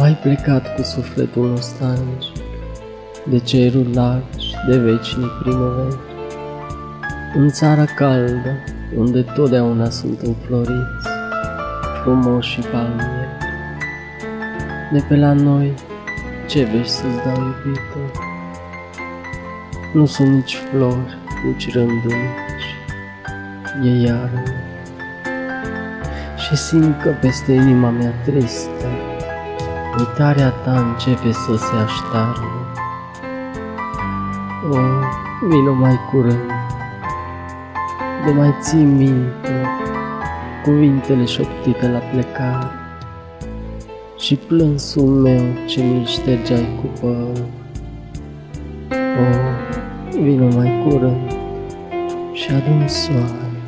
Tu ai plecat cu sufletul nostalgic De cerul largi, de vecinii primăveri. În țara caldă, unde totdeauna sunt înfloriți Frumos și palmieri. De pe la noi, ce vei să-ți dau iubitor? Nu sunt nici flori, nici rândunici, e iarnă. Și simt că peste inima mea tristă Uitarea ta începe să se aștarnă. O, vino mai curând, de mai ții minte cuvintele șoptite la plecare și plânsul meu ce mi-l ștergeai cu păr. O, vino mai curând și adun soare.